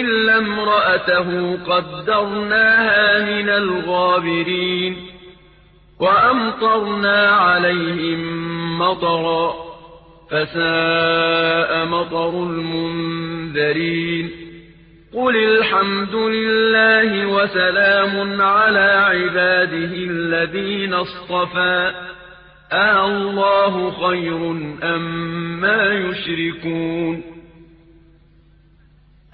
إلا امرأته قدرناها من الغابرين وأمطرنا عليهم مطرا فساء مطر المنذرين قل الحمد لله وسلام على عباده الذين اصطفى آه الله خير أم ما يشركون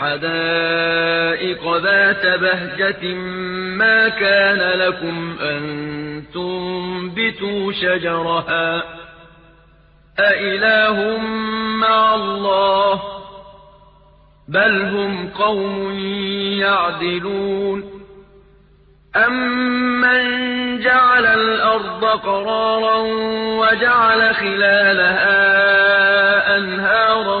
حدائق ذات بهجة ما كان لكم أن تنبتوا شجرها. أإله مع الله؟ بل هم قوم يعدلون. أَمَّن جَعَلَ الْأَرْضَ قَرَارًا وَجَعَلَ خِلَالَهَا أَنْهَارًا